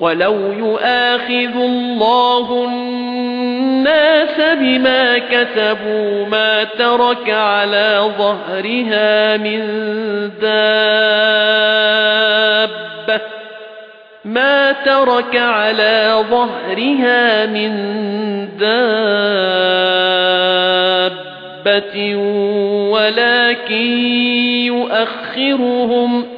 ولو يؤاخذ الله الناس بما كسبوا ما ترك على ظهرها من دابة ما ترك على ظهرها من دابة ولكن يؤخرهم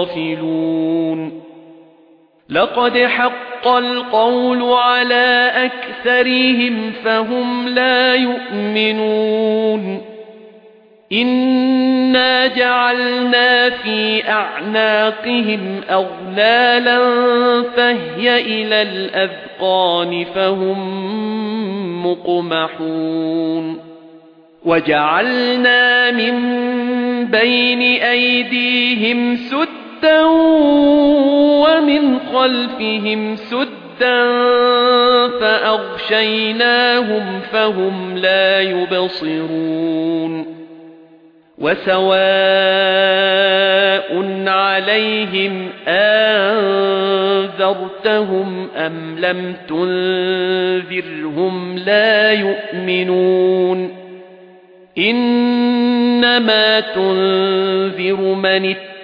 غافلون لقد حق القول على أكثرهم فهم لا يؤمنون. إنا جعلنا في أعناقهم أغلالا فهي إلى الأذقان فهم مقمحون. وجعلنا من بين أيديهم سدا ومن خلفهم سدا فأغشيناهم فهم لا يبصرون وسواء عليهم أنذرتهم أم لم تنذرهم لا يؤمنون إنما تنذر من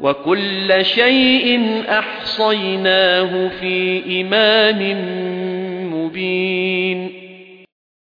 وكل شيء أحصيناه في إمام مبين.